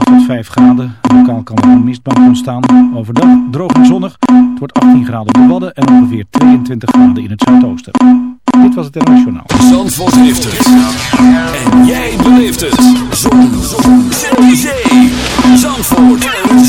5 graden. Lokaal kan er een mistbank ontstaan. Overdag droog en zonnig. Het wordt 18 graden op de Wadden en ongeveer 22 graden in het zuidoosten. Dit was het Internationaal. Zandvoort heeft het. En jij beleeft het. Zon. Zon. Zee. Zandvoort. Een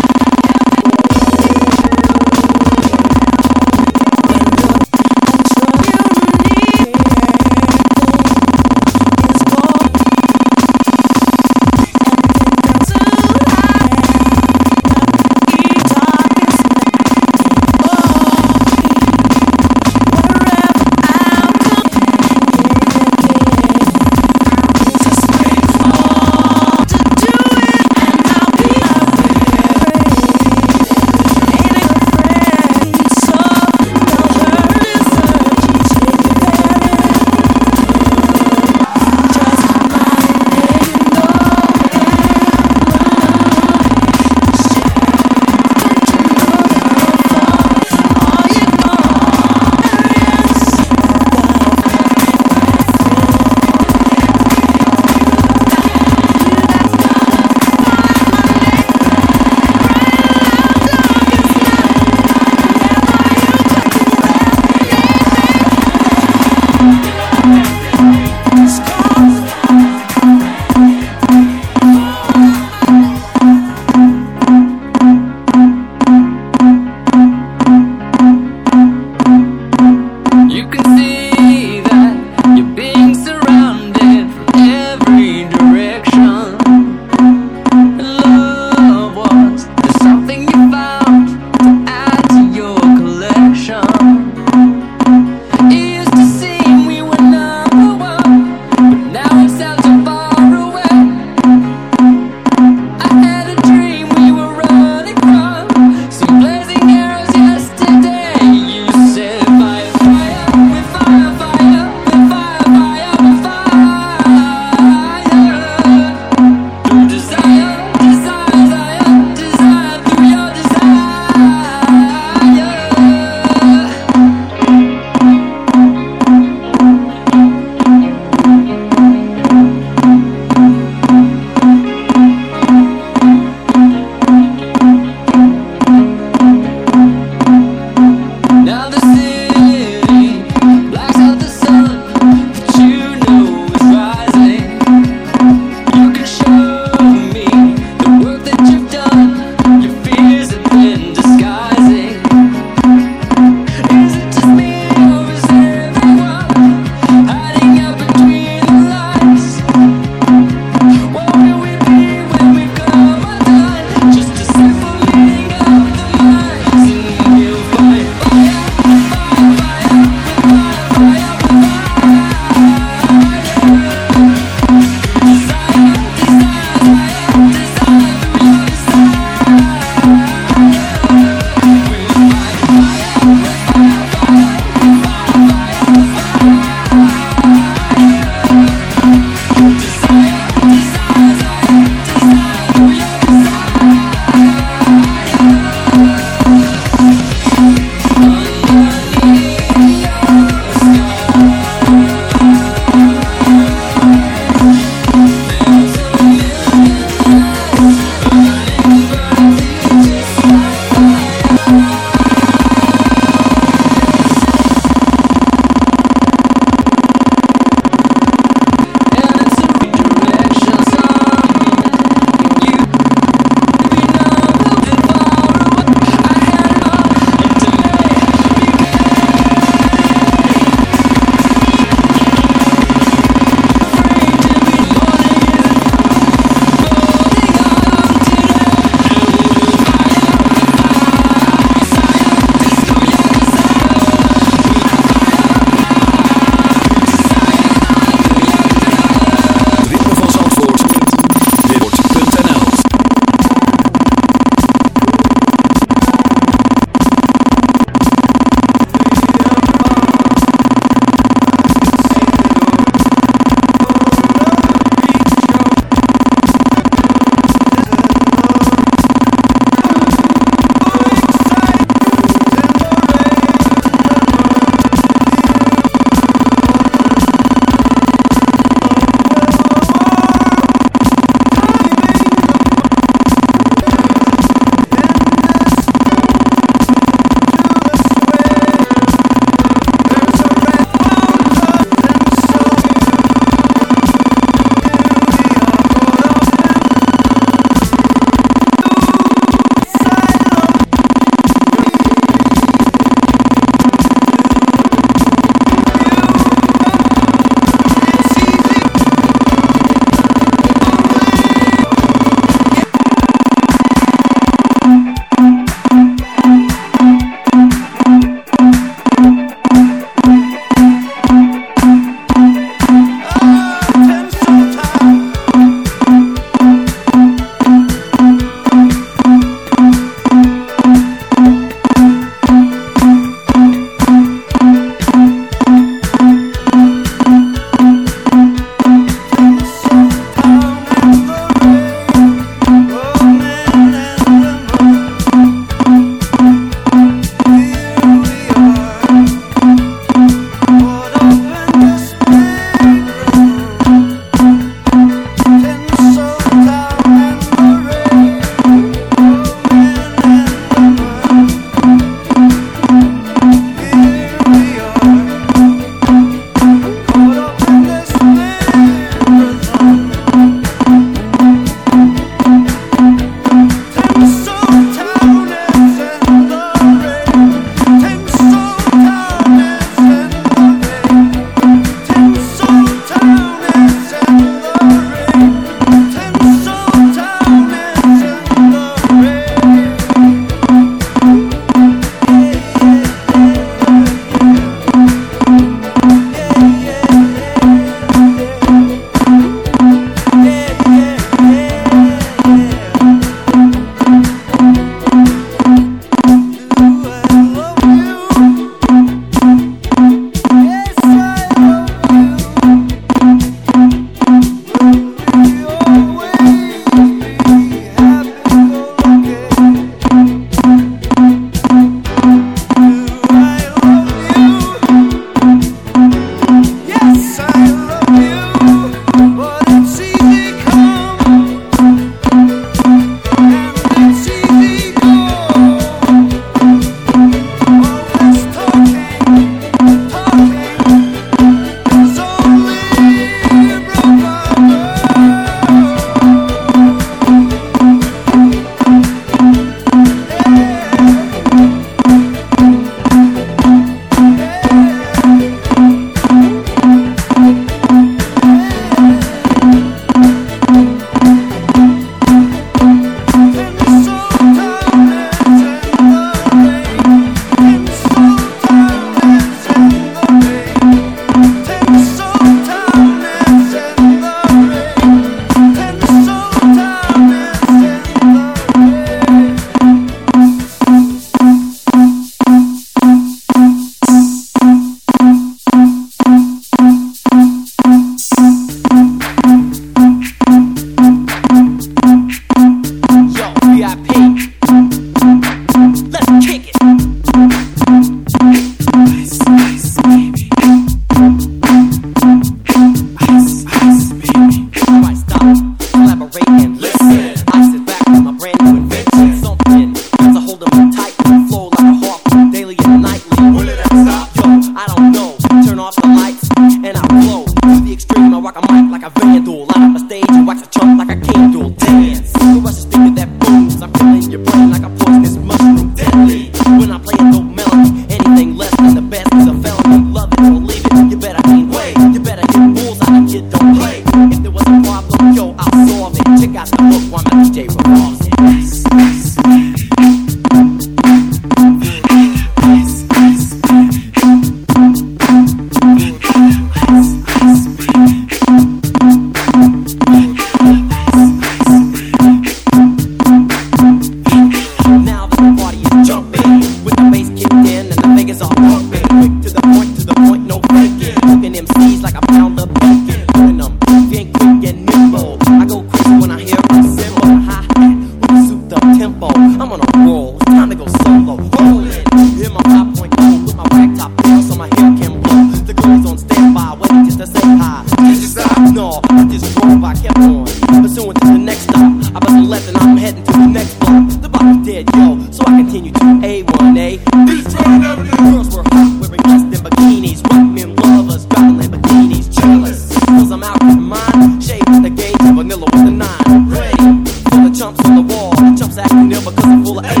mouthful.